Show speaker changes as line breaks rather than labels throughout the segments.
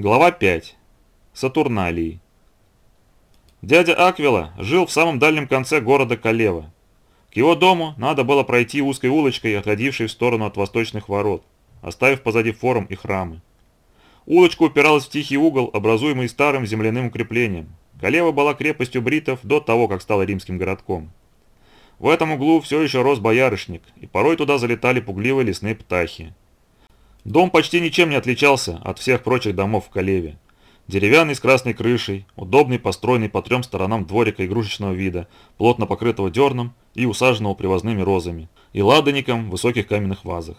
Глава 5. Сатурналии. Дядя Аквила жил в самом дальнем конце города Калева. К его дому надо было пройти узкой улочкой, отходившей в сторону от восточных ворот, оставив позади форум и храмы. Улочка упиралась в тихий угол, образуемый старым земляным укреплением. Калева была крепостью бритов до того, как стала римским городком. В этом углу все еще рос боярышник, и порой туда залетали пугливые лесные птахи. Дом почти ничем не отличался от всех прочих домов в Калеве. Деревянный с красной крышей, удобный, построенный по трем сторонам дворика игрушечного вида, плотно покрытого дерном и усаженного привозными розами, и ладаником в высоких каменных вазах.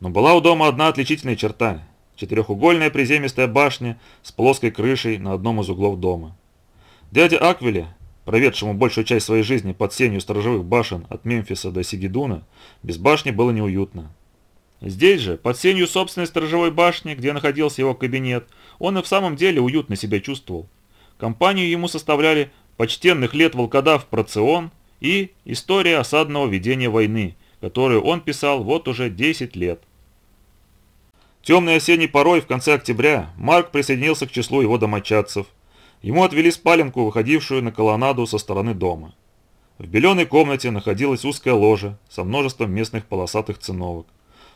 Но была у дома одна отличительная черта – четырехугольная приземистая башня с плоской крышей на одном из углов дома. Дядя Аквиле, проведшему большую часть своей жизни под сенью сторожевых башен от Мемфиса до Сигидуна, без башни было неуютно. Здесь же, под сенью собственной сторожевой башни, где находился его кабинет, он и в самом деле уютно себя чувствовал. Компанию ему составляли почтенных лет волкодав Процион и история осадного ведения войны, которую он писал вот уже 10 лет. Темной осенней порой в конце октября Марк присоединился к числу его домочадцев. Ему отвели спаленку, выходившую на колоннаду со стороны дома. В беленой комнате находилась узкая ложа со множеством местных полосатых циновок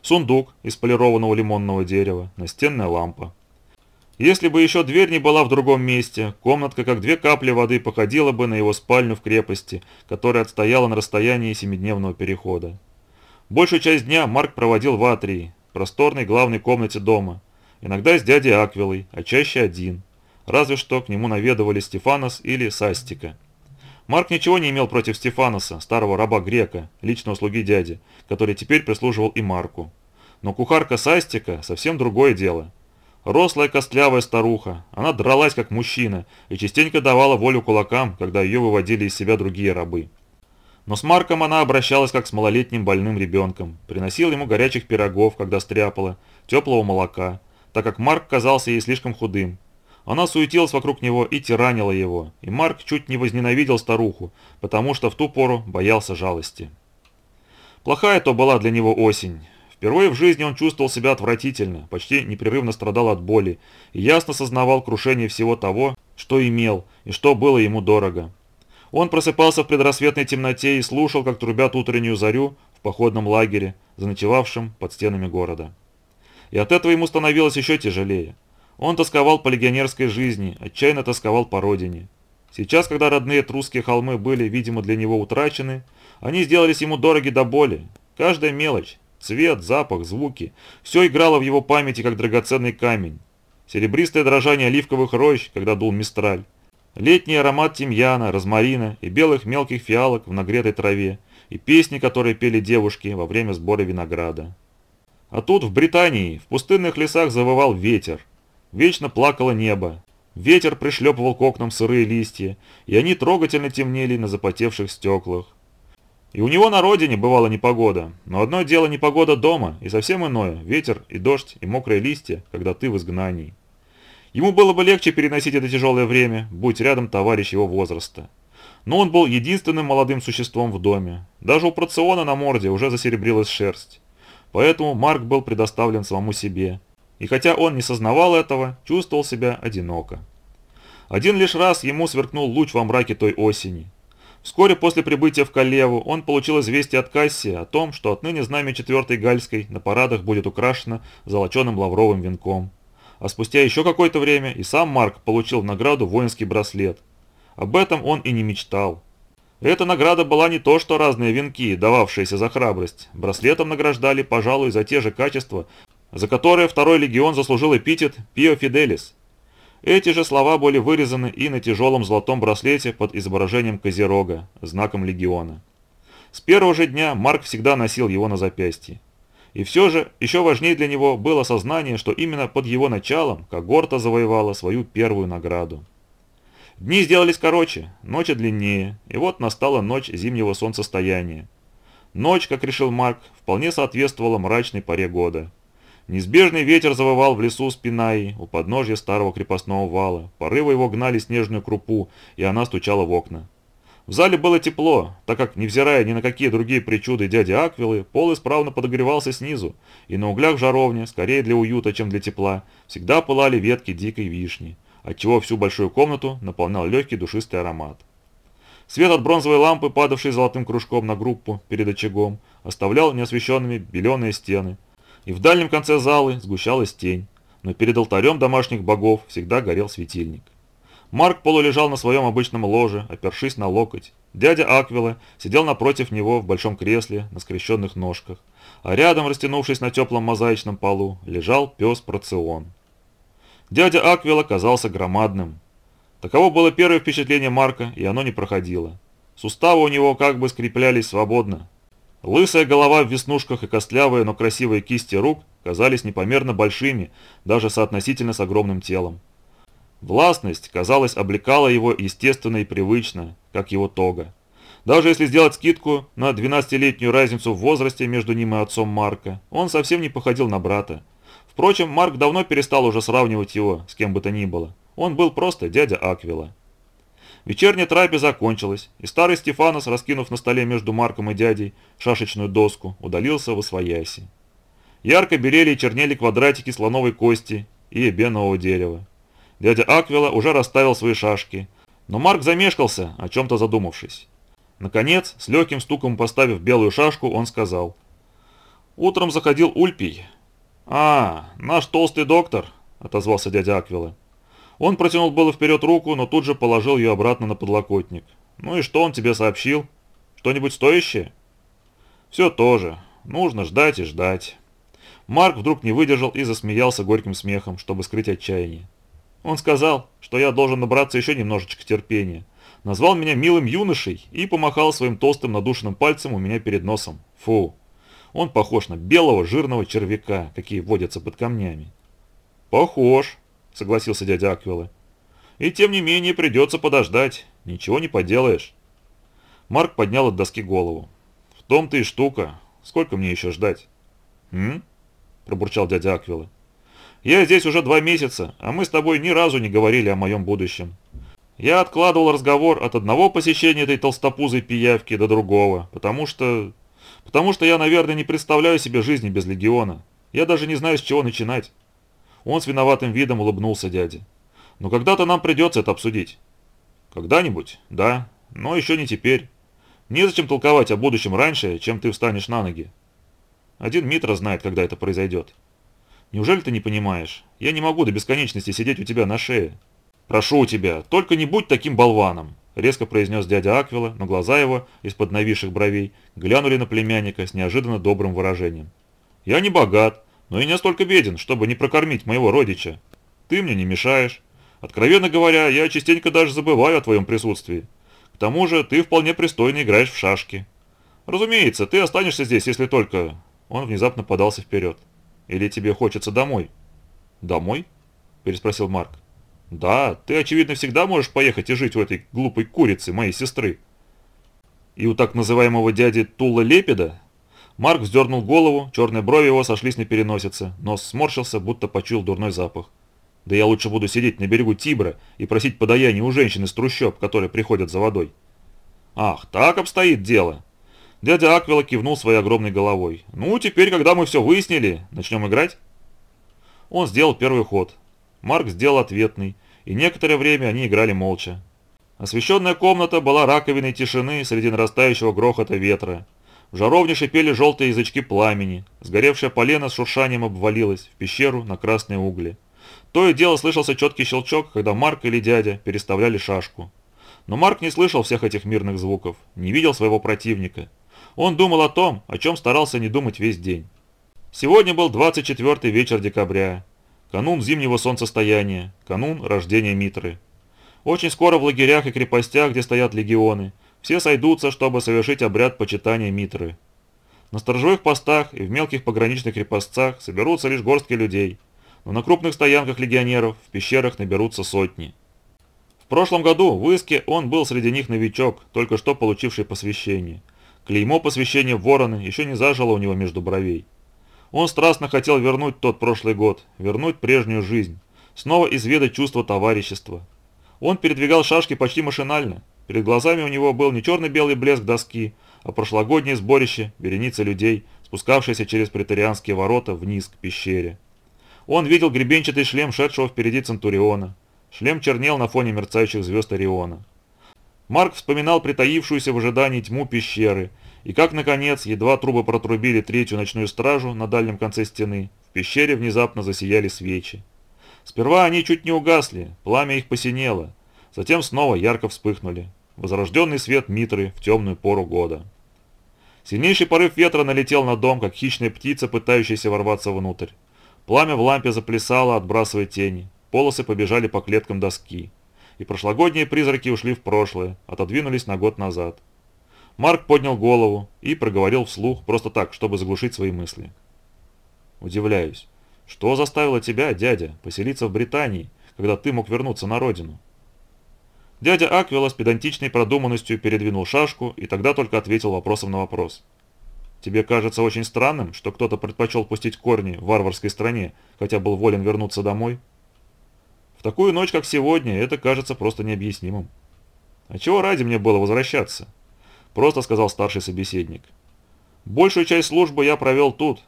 сундук из полированного лимонного дерева, настенная лампа. Если бы еще дверь не была в другом месте, комнатка как две капли воды походила бы на его спальню в крепости, которая отстояла на расстоянии семидневного перехода. Большую часть дня Марк проводил в Атрии, просторной главной комнате дома, иногда с дядей Аквилой, а чаще один, разве что к нему наведывали Стефанос или Састика. Марк ничего не имел против Стефаноса, старого раба Грека, личного слуги дяди, который теперь прислуживал и Марку. Но кухарка Састика совсем другое дело. Рослая костлявая старуха, она дралась как мужчина и частенько давала волю кулакам, когда ее выводили из себя другие рабы. Но с Марком она обращалась как с малолетним больным ребенком, приносила ему горячих пирогов, когда стряпала, теплого молока, так как Марк казался ей слишком худым, она суетилась вокруг него и тиранила его, и Марк чуть не возненавидел старуху, потому что в ту пору боялся жалости. Плохая то была для него осень. Впервые в жизни он чувствовал себя отвратительно, почти непрерывно страдал от боли и ясно сознавал крушение всего того, что имел и что было ему дорого. Он просыпался в предрассветной темноте и слушал, как трубят утреннюю зарю в походном лагере, заночевавшем под стенами города. И от этого ему становилось еще тяжелее. Он тосковал по легионерской жизни, отчаянно тосковал по родине. Сейчас, когда родные трусские холмы были, видимо, для него утрачены, они сделались ему дороги до боли. Каждая мелочь, цвет, запах, звуки, все играло в его памяти, как драгоценный камень. Серебристое дрожание оливковых рощ, когда дул мистраль. Летний аромат тимьяна, розмарина и белых мелких фиалок в нагретой траве, и песни, которые пели девушки во время сбора винограда. А тут, в Британии, в пустынных лесах завывал ветер, Вечно плакало небо. Ветер пришлепывал к окнам сырые листья, и они трогательно темнели на запотевших стеклах. И у него на родине бывала непогода, но одно дело непогода дома, и совсем иное – ветер и дождь и мокрые листья, когда ты в изгнании. Ему было бы легче переносить это тяжелое время, будь рядом товарищ его возраста. Но он был единственным молодым существом в доме. Даже у проциона на морде уже засеребрилась шерсть. Поэтому Марк был предоставлен самому себе, и хотя он не сознавал этого, чувствовал себя одиноко. Один лишь раз ему сверкнул луч во мраке той осени. Вскоре после прибытия в Калеву он получил известие от Кассии о том, что отныне знамя 4-й Гальской на парадах будет украшено золоченым лавровым венком. А спустя еще какое-то время и сам Марк получил в награду воинский браслет. Об этом он и не мечтал. Эта награда была не то, что разные венки, дававшиеся за храбрость. Браслетом награждали, пожалуй, за те же качества, за которое второй легион заслужил эпитет «Пио Фиделис». Эти же слова были вырезаны и на тяжелом золотом браслете под изображением Козерога, знаком легиона. С первого же дня Марк всегда носил его на запястье. И все же, еще важнее для него было сознание, что именно под его началом когорта завоевала свою первую награду. Дни сделались короче, ночи длиннее, и вот настала ночь зимнего солнцестояния. Ночь, как решил Марк, вполне соответствовала мрачной поре года. Неизбежный ветер завывал в лесу спинаи у подножья старого крепостного вала. Порывы его гнали снежную крупу, и она стучала в окна. В зале было тепло, так как, невзирая ни на какие другие причуды дяди Аквилы, пол исправно подогревался снизу, и на углях жаровни, скорее для уюта, чем для тепла, всегда пылали ветки дикой вишни, отчего всю большую комнату наполнял легкий душистый аромат. Свет от бронзовой лампы, падавшей золотым кружком на группу перед очагом, оставлял неосвещенными беленые стены, и в дальнем конце залы сгущалась тень, но перед алтарем домашних богов всегда горел светильник. Марк полулежал на своем обычном ложе, опершись на локоть. Дядя Аквила сидел напротив него в большом кресле на скрещенных ножках, а рядом, растянувшись на теплом мозаичном полу, лежал пес Процион. Дядя Аквила казался громадным. Таково было первое впечатление Марка, и оно не проходило. Суставы у него как бы скреплялись свободно. Лысая голова в веснушках и костлявые, но красивые кисти рук казались непомерно большими, даже соотносительно с огромным телом. Властность, казалось, облекала его естественно и привычно, как его тога. Даже если сделать скидку на 12-летнюю разницу в возрасте между ним и отцом Марка, он совсем не походил на брата. Впрочем, Марк давно перестал уже сравнивать его с кем бы то ни было. Он был просто дядя Аквила. Вечерняя трапеза закончилась, и старый Стефанос, раскинув на столе между Марком и дядей шашечную доску, удалился в освояси. Ярко берели и чернели квадратики слоновой кости и эбенового дерева. Дядя Аквила уже расставил свои шашки, но Марк замешкался, о чем-то задумавшись. Наконец, с легким стуком поставив белую шашку, он сказал. «Утром заходил Ульпий». «А, наш толстый доктор», — отозвался дядя Аквила. Он протянул было вперед руку, но тут же положил ее обратно на подлокотник. «Ну и что он тебе сообщил? Что-нибудь стоящее?» «Все то же. Нужно ждать и ждать». Марк вдруг не выдержал и засмеялся горьким смехом, чтобы скрыть отчаяние. Он сказал, что я должен набраться еще немножечко терпения. Назвал меня милым юношей и помахал своим толстым надушенным пальцем у меня перед носом. Фу. Он похож на белого жирного червяка, какие водятся под камнями. Похож, согласился дядя Аквилы. И тем не менее придется подождать. Ничего не поделаешь. Марк поднял от доски голову. В том-то и штука. Сколько мне еще ждать? М? Пробурчал дядя Аквилы. Я здесь уже два месяца, а мы с тобой ни разу не говорили о моем будущем. Я откладывал разговор от одного посещения этой толстопузой пиявки до другого, потому что... Потому что я, наверное, не представляю себе жизни без легиона. Я даже не знаю, с чего начинать. Он с виноватым видом улыбнулся дяде. Но когда-то нам придется это обсудить. Когда-нибудь, да, но еще не теперь. Незачем толковать о будущем раньше, чем ты встанешь на ноги. Один Митра знает, когда это произойдет. Неужели ты не понимаешь? Я не могу до бесконечности сидеть у тебя на шее. Прошу тебя, только не будь таким болваном, резко произнес дядя Аквила, но глаза его, из-под нависших бровей, глянули на племянника с неожиданно добрым выражением. Я не богат, но и не настолько беден, чтобы не прокормить моего родича. Ты мне не мешаешь. Откровенно говоря, я частенько даже забываю о твоем присутствии. К тому же ты вполне пристойно играешь в шашки. Разумеется, ты останешься здесь, если только...» Он внезапно подался вперед. Или тебе хочется домой?» «Домой?» – переспросил Марк. «Да, ты, очевидно, всегда можешь поехать и жить у этой глупой курицы, моей сестры». «И у так называемого дяди Тула Лепеда?» Марк вздернул голову, черные брови его сошлись на переносице, нос сморщился, будто почуял дурной запах. «Да я лучше буду сидеть на берегу Тибра и просить подаяния у женщин из трущоб, которые приходят за водой». «Ах, так обстоит дело!» Дядя Аквила кивнул своей огромной головой. «Ну, теперь, когда мы все выяснили, начнем играть?» Он сделал первый ход. Марк сделал ответный, и некоторое время они играли молча. Освещенная комната была раковиной тишины среди нарастающего грохота ветра. В жаровне шипели желтые язычки пламени, сгоревшая полена с шуршанием обвалилась в пещеру на красные угли. То и дело слышался четкий щелчок, когда Марк или дядя переставляли шашку. Но Марк не слышал всех этих мирных звуков, не видел своего противника – он думал о том, о чем старался не думать весь день. Сегодня был 24 вечер декабря, канун зимнего солнцестояния, канун рождения Митры. Очень скоро в лагерях и крепостях, где стоят легионы, все сойдутся, чтобы совершить обряд почитания Митры. На сторожевых постах и в мелких пограничных крепостцах соберутся лишь горстки людей, но на крупных стоянках легионеров в пещерах наберутся сотни. В прошлом году в Иске он был среди них новичок, только что получивший посвящение – Клеймо посвящения вороны еще не зажило у него между бровей. Он страстно хотел вернуть тот прошлый год, вернуть прежнюю жизнь, снова изведать чувство товарищества. Он передвигал шашки почти машинально, Перед глазами у него был не черно-белый блеск доски, а прошлогоднее сборище вереницы людей, спускавшиеся через претарианские ворота вниз к пещере. Он видел гребенчатый шлем шедшего впереди Центуриона. Шлем чернел на фоне мерцающих звезд Ориона. Марк вспоминал притаившуюся в ожидании тьму пещеры, и как, наконец, едва трубы протрубили третью ночную стражу на дальнем конце стены, в пещере внезапно засияли свечи. Сперва они чуть не угасли, пламя их посинело, затем снова ярко вспыхнули. Возрожденный свет Митры в темную пору года. Сильнейший порыв ветра налетел на дом, как хищная птица, пытающаяся ворваться внутрь. Пламя в лампе заплясало, отбрасывая тени. Полосы побежали по клеткам доски. И прошлогодние призраки ушли в прошлое, отодвинулись на год назад. Марк поднял голову и проговорил вслух, просто так, чтобы заглушить свои мысли. Удивляюсь. Что заставило тебя, дядя, поселиться в Британии, когда ты мог вернуться на родину? Дядя Аквила с педантичной продуманностью передвинул шашку и тогда только ответил вопросом на вопрос. Тебе кажется очень странным, что кто-то предпочел пустить корни в варварской стране, хотя был волен вернуться домой? В такую ночь, как сегодня, это кажется просто необъяснимым. А чего ради мне было возвращаться? Просто сказал старший собеседник. Большую часть службы я провел тут,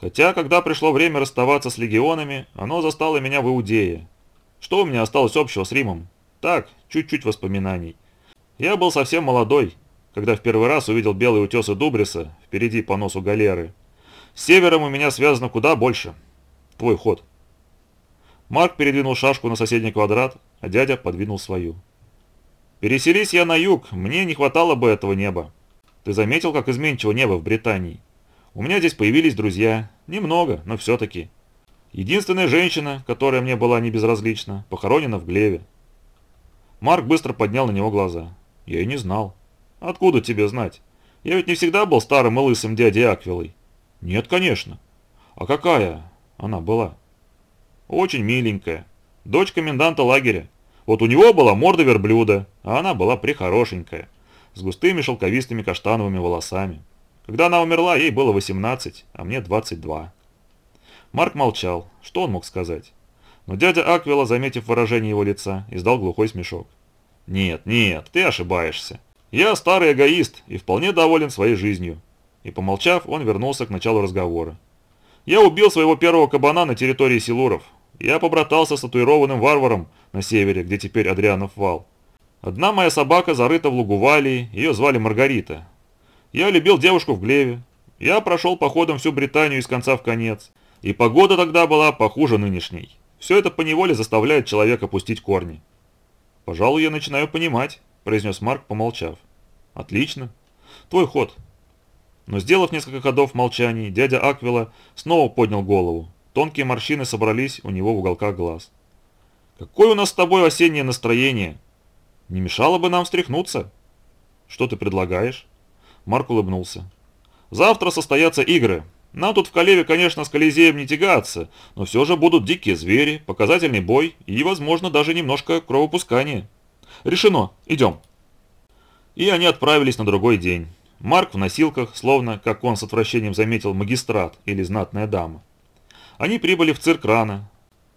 Хотя, когда пришло время расставаться с легионами, оно застало меня в Иудее. Что у меня осталось общего с Римом? Так, чуть-чуть воспоминаний. Я был совсем молодой, когда в первый раз увидел белые утесы Дубриса впереди по носу галеры. С севером у меня связано куда больше. Твой ход. Марк передвинул шашку на соседний квадрат, а дядя подвинул свою. Переселись я на юг, мне не хватало бы этого неба. Ты заметил, как изменчиво небо в Британии? У меня здесь появились друзья. Немного, но все-таки. Единственная женщина, которая мне была не безразлична, похоронена в Глеве. Марк быстро поднял на него глаза. Я и не знал. Откуда тебе знать? Я ведь не всегда был старым и лысым дядей Аквилой. Нет, конечно. А какая она была? Очень миленькая. Дочь коменданта лагеря. Вот у него была морда верблюда, а она была прихорошенькая. С густыми шелковистыми каштановыми волосами. Когда она умерла, ей было 18, а мне 22. Марк молчал. Что он мог сказать? Но дядя Аквила, заметив выражение его лица, издал глухой смешок. «Нет, нет, ты ошибаешься. Я старый эгоист и вполне доволен своей жизнью». И помолчав, он вернулся к началу разговора. «Я убил своего первого кабана на территории Силуров. Я побратался с татуированным варваром на севере, где теперь Адрианов вал. Одна моя собака зарыта в лугу Валии, ее звали Маргарита. Я любил девушку в Глеве. Я прошел походом всю Британию из конца в конец. И погода тогда была похуже нынешней. Все это поневоле заставляет человека пустить корни. «Пожалуй, я начинаю понимать», – произнес Марк, помолчав. «Отлично. Твой ход». Но сделав несколько ходов в молчании, дядя Аквила снова поднял голову. Тонкие морщины собрались у него в уголках глаз. «Какое у нас с тобой осеннее настроение? Не мешало бы нам встряхнуться?» «Что ты предлагаешь?» Марк улыбнулся. «Завтра состоятся игры. Нам тут в Калеве, конечно, с Колизеем не тягаться, но все же будут дикие звери, показательный бой и, возможно, даже немножко кровопускания. Решено. Идем». И они отправились на другой день. Марк в носилках, словно, как он с отвращением заметил, магистрат или знатная дама. Они прибыли в цирк рано.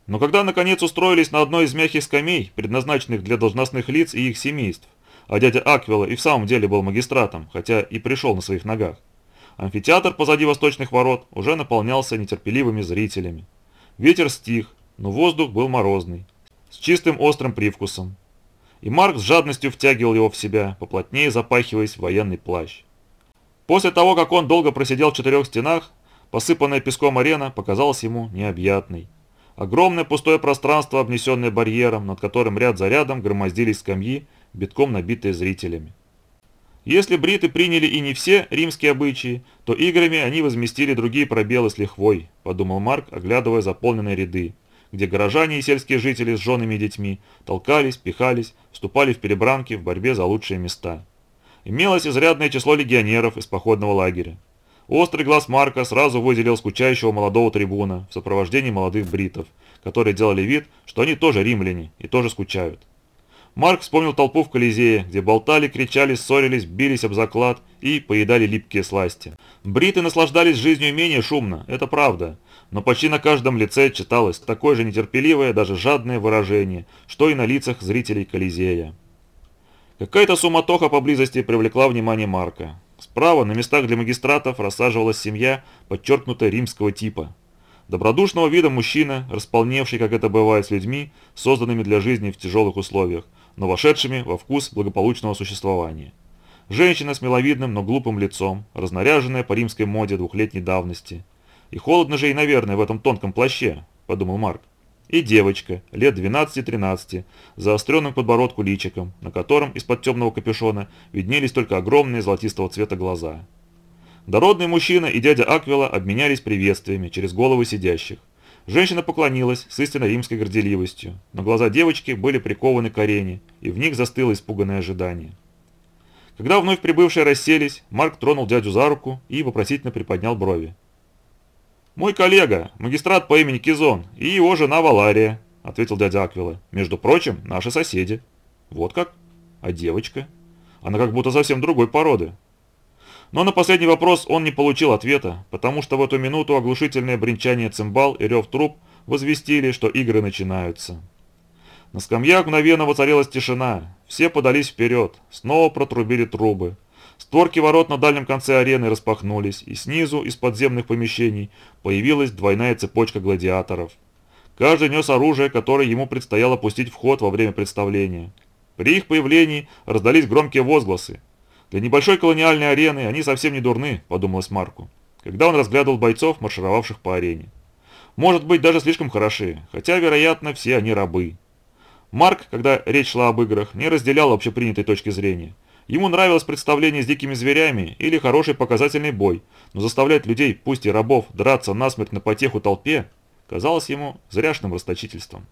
Но когда наконец устроились на одной из мягких скамей, предназначенных для должностных лиц и их семейств, а дядя Аквила и в самом деле был магистратом, хотя и пришел на своих ногах. Амфитеатр позади восточных ворот уже наполнялся нетерпеливыми зрителями. Ветер стих, но воздух был морозный, с чистым острым привкусом. И Марк с жадностью втягивал его в себя, поплотнее запахиваясь в военный плащ. После того, как он долго просидел в четырех стенах, посыпанная песком арена показалась ему необъятной. Огромное пустое пространство, обнесенное барьером, над которым ряд за рядом громоздились скамьи битком набитые зрителями. Если бриты приняли и не все римские обычаи, то играми они возместили другие пробелы с лихвой, подумал Марк, оглядывая заполненные ряды, где горожане и сельские жители с женами и детьми толкались, пихались, вступали в перебранки в борьбе за лучшие места. Имелось изрядное число легионеров из походного лагеря. Острый глаз Марка сразу выделил скучающего молодого трибуна в сопровождении молодых бритов, которые делали вид, что они тоже римляне и тоже скучают. Марк вспомнил толпу в Колизее, где болтали, кричали, ссорились, бились об заклад и поедали липкие сласти. Бриты наслаждались жизнью менее шумно, это правда, но почти на каждом лице читалось такое же нетерпеливое, даже жадное выражение, что и на лицах зрителей Колизея. Какая-то суматоха поблизости привлекла внимание Марка. Справа на местах для магистратов рассаживалась семья, подчеркнутая римского типа. Добродушного вида мужчина, располневший, как это бывает с людьми, созданными для жизни в тяжелых условиях, но вошедшими во вкус благополучного существования. Женщина с миловидным, но глупым лицом, разнаряженная по римской моде двухлетней давности. И холодно же и, наверное, в этом тонком плаще, подумал Марк. И девочка, лет 12-13, заостренным подбородку личиком, на котором из-под темного капюшона виднелись только огромные золотистого цвета глаза. Дородный мужчина и дядя Аквила обменялись приветствиями через головы сидящих. Женщина поклонилась с истинно римской горделивостью, но глаза девочки были прикованы к арене, и в них застыло испуганное ожидание. Когда вновь прибывшие расселись, Марк тронул дядю за руку и вопросительно приподнял брови. «Мой коллега, магистрат по имени Кизон, и его жена Валария», — ответил дядя Аквила. «Между прочим, наши соседи». «Вот как? А девочка? Она как будто совсем другой породы». Но на последний вопрос он не получил ответа, потому что в эту минуту оглушительное бренчание цимбал и рев труб возвестили, что игры начинаются. На скамьях мгновенно воцарилась тишина, все подались вперед, снова протрубили трубы. Створки ворот на дальнем конце арены распахнулись, и снизу, из подземных помещений, появилась двойная цепочка гладиаторов. Каждый нес оружие, которое ему предстояло пустить в ход во время представления. При их появлении раздались громкие возгласы. Для небольшой колониальной арены они совсем не дурны, подумалось Марку, когда он разглядывал бойцов, маршировавших по арене. Может быть, даже слишком хороши, хотя, вероятно, все они рабы. Марк, когда речь шла об играх, не разделял общепринятой точки зрения. Ему нравилось представление с дикими зверями или хороший показательный бой, но заставлять людей, пусть и рабов, драться насмерть на потеху толпе, казалось ему зряшным расточительством.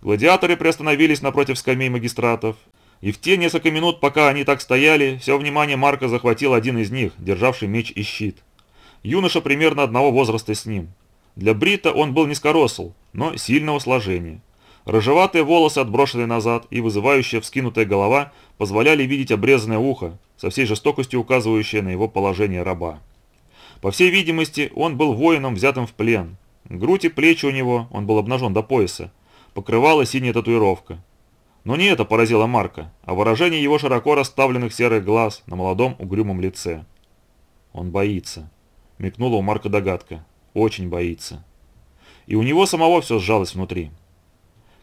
Гладиаторы приостановились напротив скамей магистратов, и в те несколько минут, пока они так стояли, все внимание Марка захватил один из них, державший меч и щит. Юноша примерно одного возраста с ним. Для Брита он был низкоросл, но сильного сложения. Рыжеватые волосы, отброшенные назад, и вызывающая вскинутая голова позволяли видеть обрезанное ухо, со всей жестокостью указывающее на его положение раба. По всей видимости, он был воином, взятым в плен. Грудь и плечи у него, он был обнажен до пояса, покрывала синяя татуировка. Но не это поразило Марка, а выражение его широко расставленных серых глаз на молодом угрюмом лице. «Он боится», — мелькнула у Марка догадка. «Очень боится». И у него самого все сжалось внутри.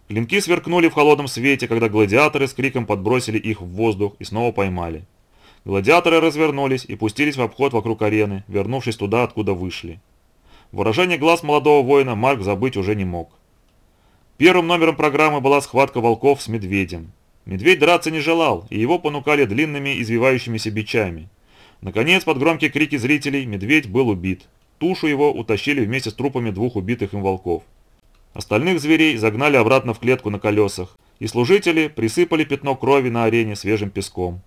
Клинки сверкнули в холодном свете, когда гладиаторы с криком подбросили их в воздух и снова поймали. Гладиаторы развернулись и пустились в обход вокруг арены, вернувшись туда, откуда вышли. Выражение глаз молодого воина Марк забыть уже не мог. Первым номером программы была схватка волков с медведем. Медведь драться не желал, и его понукали длинными извивающимися бичами. Наконец, под громкие крики зрителей, медведь был убит. Тушу его утащили вместе с трупами двух убитых им волков. Остальных зверей загнали обратно в клетку на колесах, и служители присыпали пятно крови на арене свежим песком.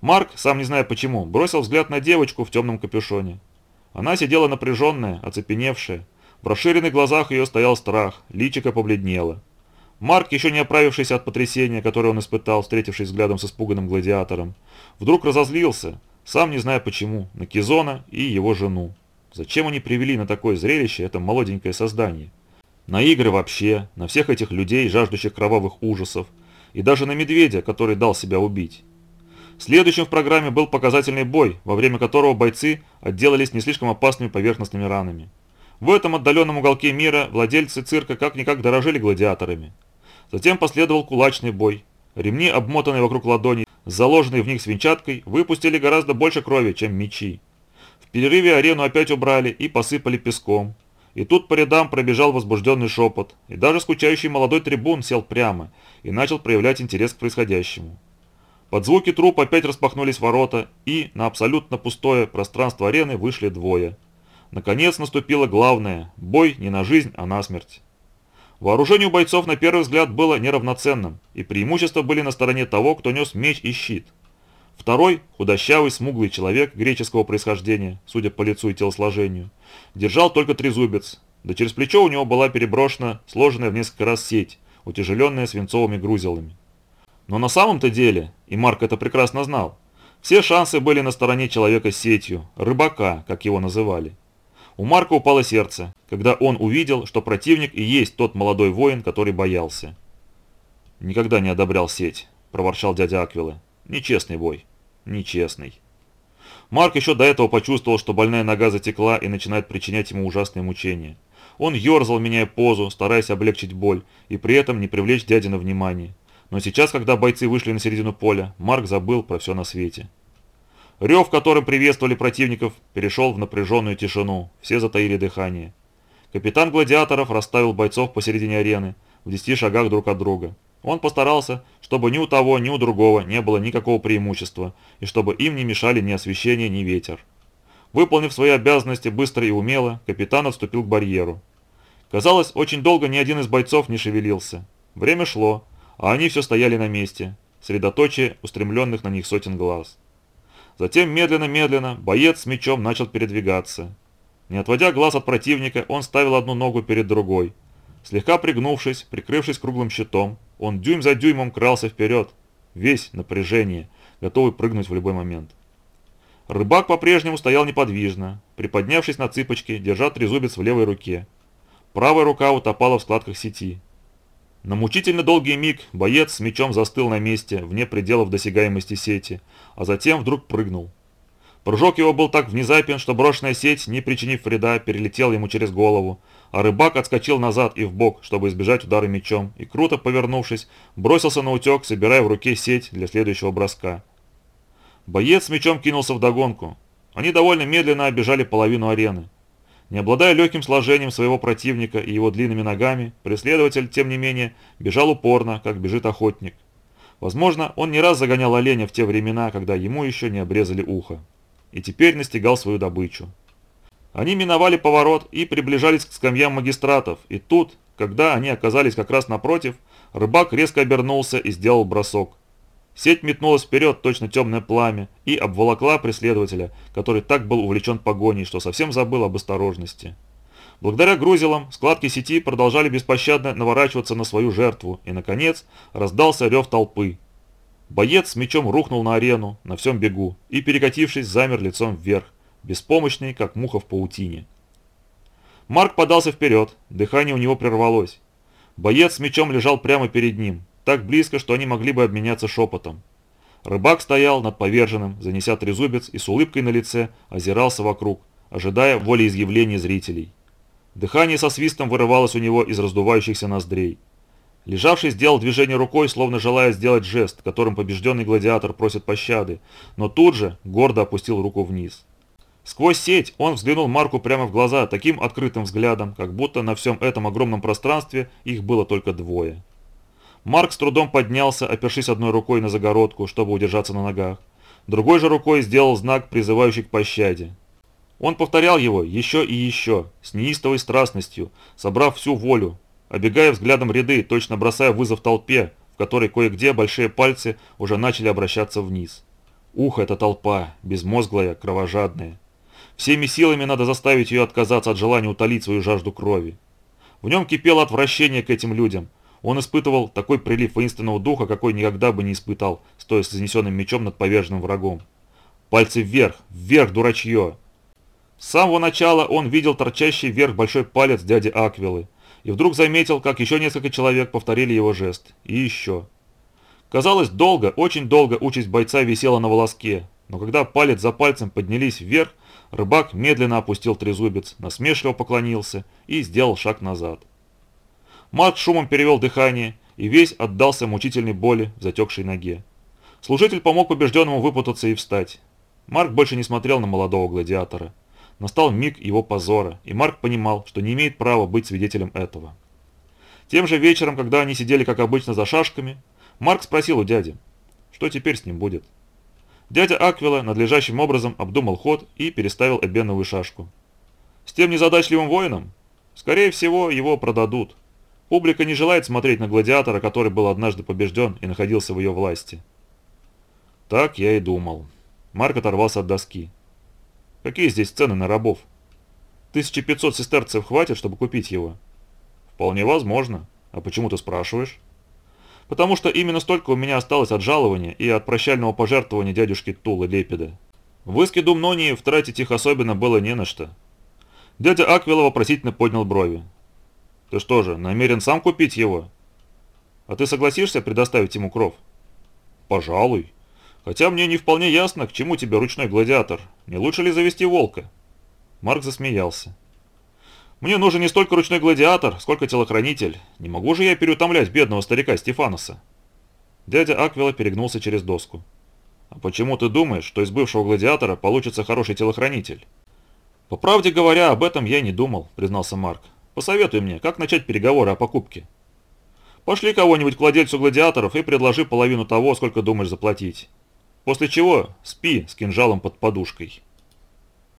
Марк, сам не зная почему, бросил взгляд на девочку в темном капюшоне. Она сидела напряженная, оцепеневшая. В расширенных глазах ее стоял страх, личико побледнело. Марк, еще не оправившийся от потрясения, которое он испытал, встретившись взглядом с испуганным гладиатором, вдруг разозлился, сам не зная почему, на Кизона и его жену. Зачем они привели на такое зрелище это молоденькое создание? На игры вообще, на всех этих людей, жаждущих кровавых ужасов, и даже на медведя, который дал себя убить. Следующим в программе был показательный бой, во время которого бойцы отделались не слишком опасными поверхностными ранами. В этом отдаленном уголке мира владельцы цирка как-никак дорожили гладиаторами. Затем последовал кулачный бой. Ремни, обмотанные вокруг ладоней, заложенные в них свинчаткой, выпустили гораздо больше крови, чем мечи. В перерыве арену опять убрали и посыпали песком. И тут по рядам пробежал возбужденный шепот, и даже скучающий молодой трибун сел прямо и начал проявлять интерес к происходящему. Под звуки труп опять распахнулись ворота, и на абсолютно пустое пространство арены вышли двое. Наконец наступило главное – бой не на жизнь, а на смерть. Вооружение у бойцов на первый взгляд было неравноценным, и преимущества были на стороне того, кто нес меч и щит. Второй, худощавый, смуглый человек греческого происхождения, судя по лицу и телосложению, держал только трезубец, да через плечо у него была переброшена сложенная в несколько раз сеть, утяжеленная свинцовыми грузилами. Но на самом-то деле, и Марк это прекрасно знал, все шансы были на стороне человека с сетью, рыбака, как его называли. У Марка упало сердце, когда он увидел, что противник и есть тот молодой воин, который боялся. «Никогда не одобрял сеть», – проворчал дядя Аквила. «Нечестный бой. Нечестный». Марк еще до этого почувствовал, что больная нога затекла и начинает причинять ему ужасные мучения. Он ерзал, меняя позу, стараясь облегчить боль, и при этом не привлечь дяди на внимание. Но сейчас, когда бойцы вышли на середину поля, Марк забыл про все на свете. Рев, которым приветствовали противников, перешел в напряженную тишину, все затаили дыхание. Капитан гладиаторов расставил бойцов посередине арены, в десяти шагах друг от друга. Он постарался, чтобы ни у того, ни у другого не было никакого преимущества, и чтобы им не мешали ни освещение, ни ветер. Выполнив свои обязанности быстро и умело, капитан отступил к барьеру. Казалось, очень долго ни один из бойцов не шевелился. Время шло, а они все стояли на месте, средоточие устремленных на них сотен глаз. Затем медленно-медленно боец с мечом начал передвигаться. Не отводя глаз от противника, он ставил одну ногу перед другой. Слегка пригнувшись, прикрывшись круглым щитом, он дюйм за дюймом крался вперед, весь напряжение, готовый прыгнуть в любой момент. Рыбак по-прежнему стоял неподвижно, приподнявшись на цыпочки, держа трезубец в левой руке. Правая рука утопала в складках сети. На мучительно долгий миг боец с мечом застыл на месте, вне пределов досягаемости сети, а затем вдруг прыгнул. Прыжок его был так внезапен, что брошенная сеть, не причинив вреда, перелетела ему через голову, а рыбак отскочил назад и в бок, чтобы избежать удара мечом, и круто повернувшись, бросился на утек, собирая в руке сеть для следующего броска. Боец с мечом кинулся в догонку. Они довольно медленно обижали половину арены. Не обладая легким сложением своего противника и его длинными ногами, преследователь, тем не менее, бежал упорно, как бежит охотник. Возможно, он не раз загонял оленя в те времена, когда ему еще не обрезали ухо. И теперь настигал свою добычу. Они миновали поворот и приближались к скамьям магистратов, и тут, когда они оказались как раз напротив, рыбак резко обернулся и сделал бросок. Сеть метнулась вперед, точно темное пламя, и обволокла преследователя, который так был увлечен погоней, что совсем забыл об осторожности. Благодаря грузилам складки сети продолжали беспощадно наворачиваться на свою жертву, и, наконец, раздался рев толпы. Боец с мечом рухнул на арену на всем бегу и, перекатившись, замер лицом вверх, беспомощный, как муха в паутине. Марк подался вперед, дыхание у него прервалось. Боец с мечом лежал прямо перед ним, так близко, что они могли бы обменяться шепотом. Рыбак стоял над поверженным, занеся трезубец и с улыбкой на лице озирался вокруг, ожидая волеизъявления зрителей. Дыхание со свистом вырывалось у него из раздувающихся ноздрей. Лежавший сделал движение рукой, словно желая сделать жест, которым побежденный гладиатор просит пощады, но тут же гордо опустил руку вниз. Сквозь сеть он взглянул Марку прямо в глаза таким открытым взглядом, как будто на всем этом огромном пространстве их было только двое. Марк с трудом поднялся, опершись одной рукой на загородку, чтобы удержаться на ногах. Другой же рукой сделал знак, призывающий к пощаде. Он повторял его еще и еще, с неистовой страстностью, собрав всю волю, обегая взглядом ряды, точно бросая вызов толпе, в которой кое-где большие пальцы уже начали обращаться вниз. Ух, эта толпа, безмозглая, кровожадная. Всеми силами надо заставить ее отказаться от желания утолить свою жажду крови. В нем кипело отвращение к этим людям, он испытывал такой прилив воинственного духа, какой никогда бы не испытал, стоя с занесенным мечом над поверженным врагом. Пальцы вверх, вверх, дурачье! С самого начала он видел торчащий вверх большой палец дяди Аквилы, и вдруг заметил, как еще несколько человек повторили его жест. И еще. Казалось, долго, очень долго участь бойца висела на волоске, но когда палец за пальцем поднялись вверх, рыбак медленно опустил трезубец, насмешливо поклонился и сделал шаг назад. Марк шумом перевел дыхание и весь отдался мучительной боли в затекшей ноге. Служитель помог побежденному выпутаться и встать. Марк больше не смотрел на молодого гладиатора. Настал миг его позора, и Марк понимал, что не имеет права быть свидетелем этого. Тем же вечером, когда они сидели, как обычно, за шашками, Марк спросил у дяди, что теперь с ним будет. Дядя Аквила надлежащим образом обдумал ход и переставил эбеновую шашку. С тем незадачливым воином? Скорее всего, его продадут. Публика не желает смотреть на гладиатора, который был однажды побежден и находился в ее власти. Так я и думал. Марк оторвался от доски. Какие здесь цены на рабов? 1500 сестерцев хватит, чтобы купить его? Вполне возможно. А почему ты спрашиваешь? Потому что именно столько у меня осталось от жалования и от прощального пожертвования дядюшки Тулы Лепида. В Искиду Мнонии втратить их особенно было не на что. Дядя Аквила вопросительно поднял брови. Ты что же, намерен сам купить его? А ты согласишься предоставить ему кров? Пожалуй. Хотя мне не вполне ясно, к чему тебе ручной гладиатор. Не лучше ли завести волка? Марк засмеялся. Мне нужен не столько ручной гладиатор, сколько телохранитель. Не могу же я переутомлять бедного старика Стефаноса. Дядя Аквила перегнулся через доску. А почему ты думаешь, что из бывшего гладиатора получится хороший телохранитель? По правде говоря, об этом я не думал, признался Марк. Посоветуй мне, как начать переговоры о покупке. Пошли кого-нибудь к владельцу гладиаторов и предложи половину того, сколько думаешь заплатить. После чего спи с кинжалом под подушкой.